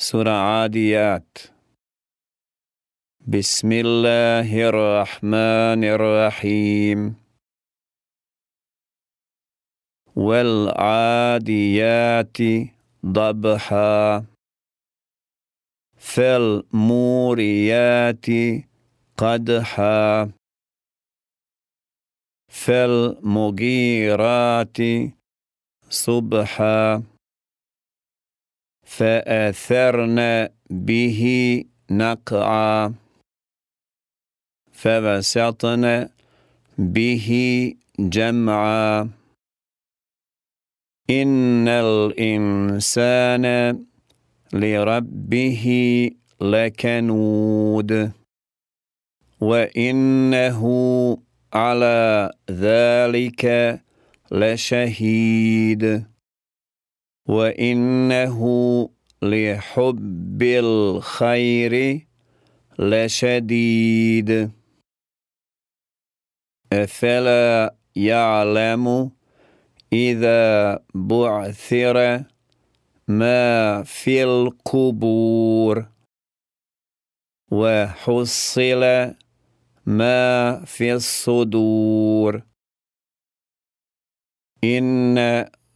سورة عاديات. بسم الله الرحمن الرحيم. والعاديات ضبحا. فالموريات قدحا. فالمغيرات صبحا. فأثرن به نقعا فبسطن به جمعا. إن الإنسان لربه لكنود وإنه على ذلك لشهيد. وإنه لحب الخير لشديد. أفلا يعلم إذا بعثر ما في القبور وحصل ما في الصدور. إن